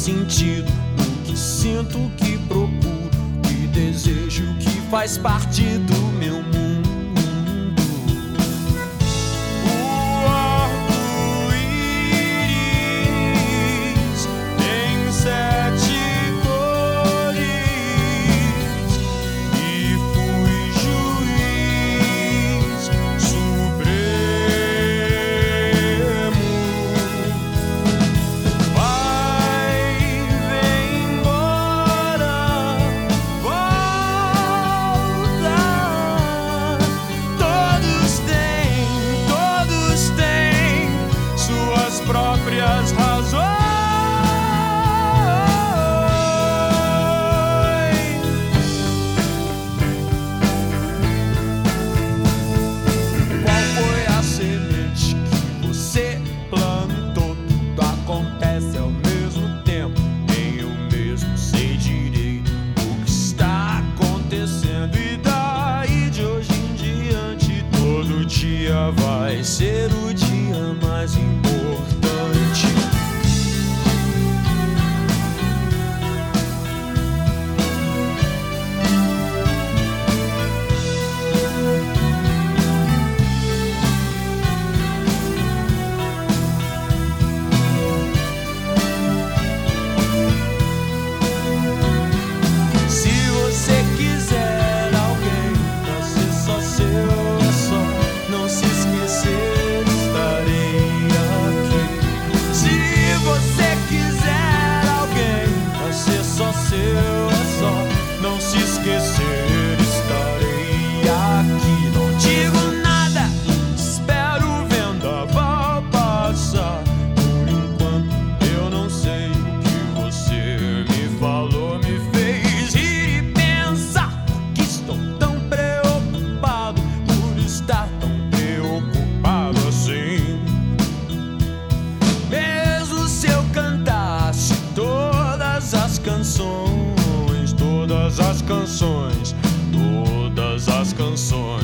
sentido o que sinto, que procuro, que desejo, que faz parte do meu mundo. coração não se canções, todas as canções, todas as canções.